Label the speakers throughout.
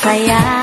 Speaker 1: fallar.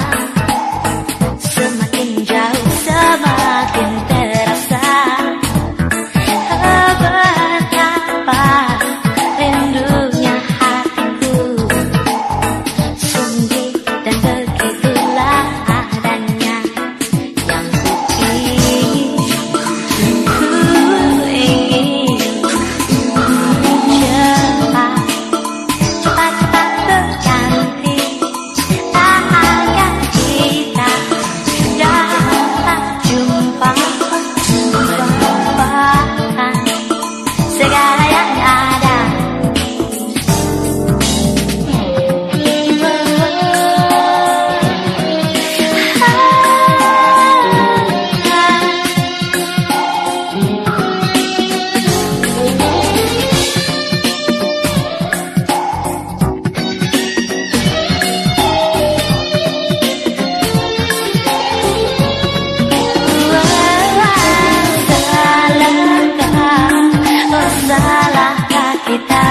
Speaker 1: kita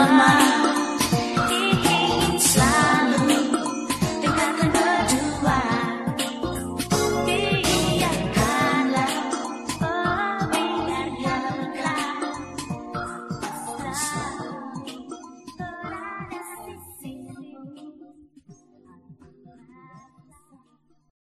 Speaker 1: my mind.